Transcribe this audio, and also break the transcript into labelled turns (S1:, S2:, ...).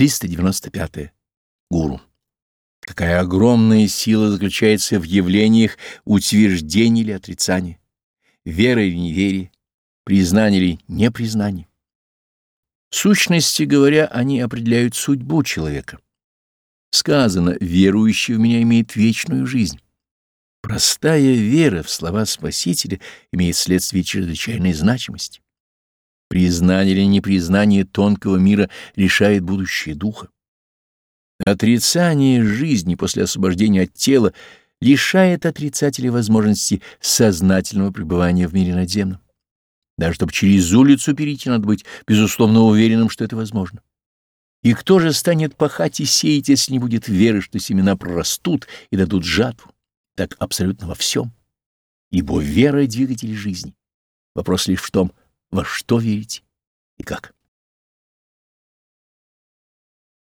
S1: 395. -е. Гуру. Какая огромная сила заключается в явлениях утверждения или отрицания, веры или неверия, признания или непризнания. В сущности говоря, они определяют судьбу человека. Сказано, верующий в меня имеет вечную жизнь. Простая вера в слова Спасителя имеет следствие чрезвычайной значимости. Признание или непризнание тонкого мира решает будущее духа. Отрицание жизни после освобождения от тела лишает отрицателя возможности сознательного пребывания в мире надземном. Даже чтобы через улицу перейти, надо быть безусловно уверенным, что это возможно. И кто же станет пахать и сеять, если не будет веры, что семена прорастут и дадут жатву? Так абсолютно во всем. Ибо вера — двигатель жизни. Вопрос лишь в том, во что верить и как.